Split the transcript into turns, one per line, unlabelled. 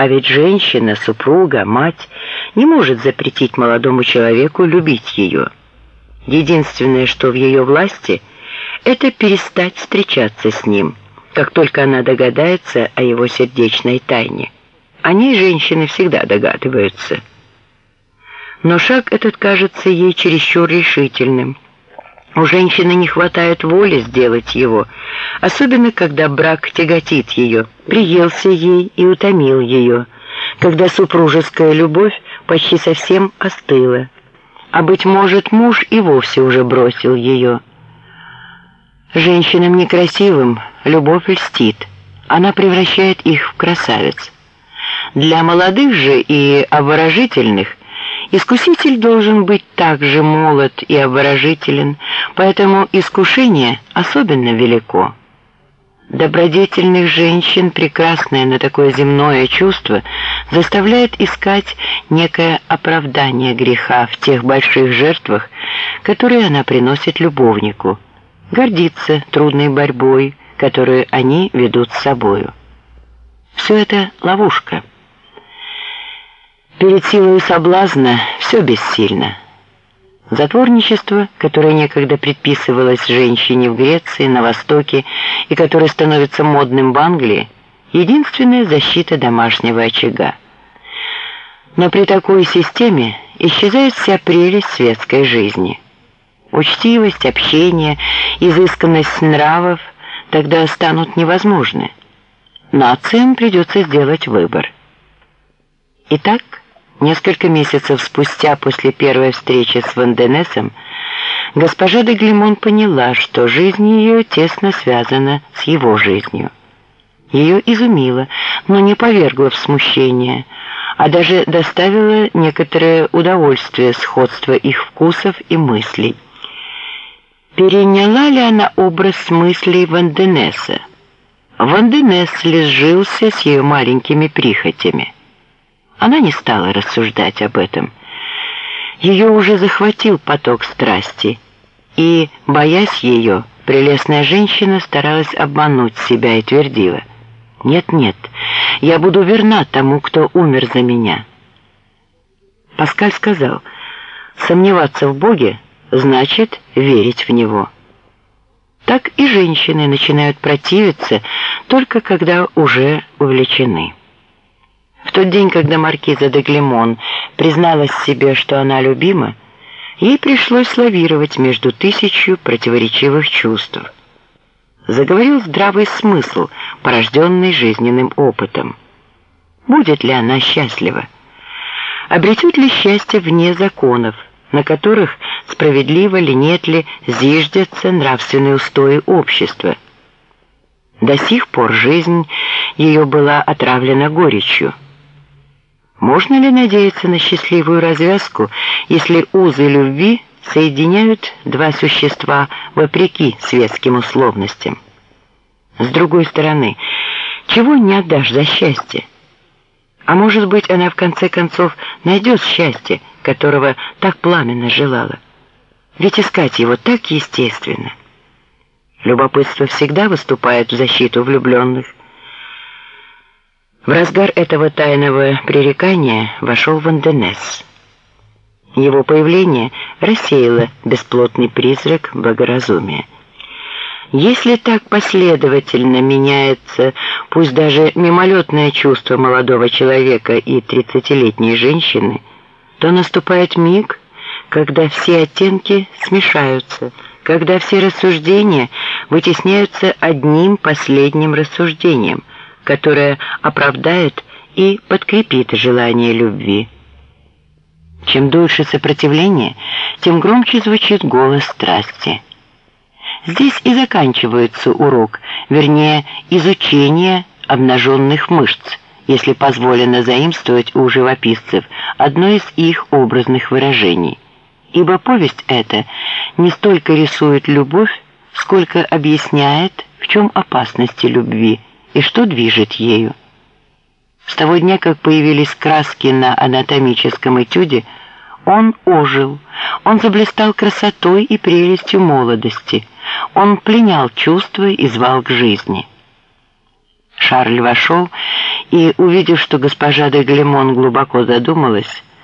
А ведь женщина, супруга, мать не может запретить молодому человеку любить ее. Единственное, что в ее власти, это перестать встречаться с ним, как только она догадается о его сердечной тайне. О ней женщины всегда догадываются. Но шаг этот кажется ей чересчур решительным. У женщины не хватает воли сделать его, особенно когда брак тяготит ее, приелся ей и утомил ее, когда супружеская любовь почти совсем остыла, а, быть может, муж и вовсе уже бросил ее. Женщинам некрасивым любовь льстит, она превращает их в красавиц. Для молодых же и обворожительных Искуситель должен быть также молод и обворожителен, поэтому искушение особенно велико. Добродетельных женщин, прекрасное на такое земное чувство, заставляет искать некое оправдание греха в тех больших жертвах, которые она приносит любовнику, гордиться трудной борьбой, которую они ведут с собою. Все это ловушка. Перед силой соблазна все бессильно. Затворничество, которое некогда предписывалось женщине в Греции, на Востоке и которое становится модным в Англии, единственная защита домашнего очага. Но при такой системе исчезает вся прелесть светской жизни. Учтивость, общение, изысканность нравов тогда станут невозможны. Нациям придется сделать выбор. Итак, Несколько месяцев спустя после первой встречи с Ванденесом госпожа де Глимон поняла, что жизнь ее тесно связана с его жизнью. Ее изумило, но не повергло в смущение, а даже доставило некоторое удовольствие сходство их вкусов и мыслей. Переняла ли она образ мыслей Ванденеса? Ванденес ли сжился с ее маленькими прихотями? Она не стала рассуждать об этом. Ее уже захватил поток страсти, и, боясь ее, прелестная женщина старалась обмануть себя и твердила: "Нет, нет, я буду верна тому, кто умер за меня". Паскаль сказал: "Сомневаться в Боге значит верить в него". Так и женщины начинают противиться только когда уже увлечены. В тот день, когда маркиза де Глемон призналась себе, что она любима, ей пришлось лавировать между тысячью противоречивых чувств. Заговорил здравый смысл, порожденный жизненным опытом. Будет ли она счастлива? Обретет ли счастье вне законов, на которых справедливо ли нет ли зиждятся нравственные устои общества? До сих пор жизнь ее была отравлена горечью. Можно ли надеяться на счастливую развязку, если узы любви соединяют два существа вопреки светским условностям? С другой стороны, чего не отдашь за счастье? А может быть, она в конце концов найдет счастье, которого так пламенно желала? Ведь искать его так естественно. Любопытство всегда выступает в защиту влюбленных. В разгар этого тайного пререкания вошел Ванденес. Его появление рассеяло бесплотный призрак благоразумия. Если так последовательно меняется, пусть даже мимолетное чувство молодого человека и тридцатилетней женщины, то наступает миг, когда все оттенки смешаются, когда все рассуждения вытесняются одним последним рассуждением – которое оправдает и подкрепит желание любви. Чем дольше сопротивление, тем громче звучит голос страсти. Здесь и заканчивается урок, вернее, изучение обнаженных мышц, если позволено заимствовать у живописцев одно из их образных выражений. Ибо повесть эта не столько рисует любовь, сколько объясняет, в чем опасности любви, и что движет ею. С того дня, как появились краски на анатомическом этюде, он ожил, он заблистал красотой и прелестью молодости, он пленял чувства и звал к жизни. Шарль вошел и, увидев, что госпожа де Глемон глубоко задумалась,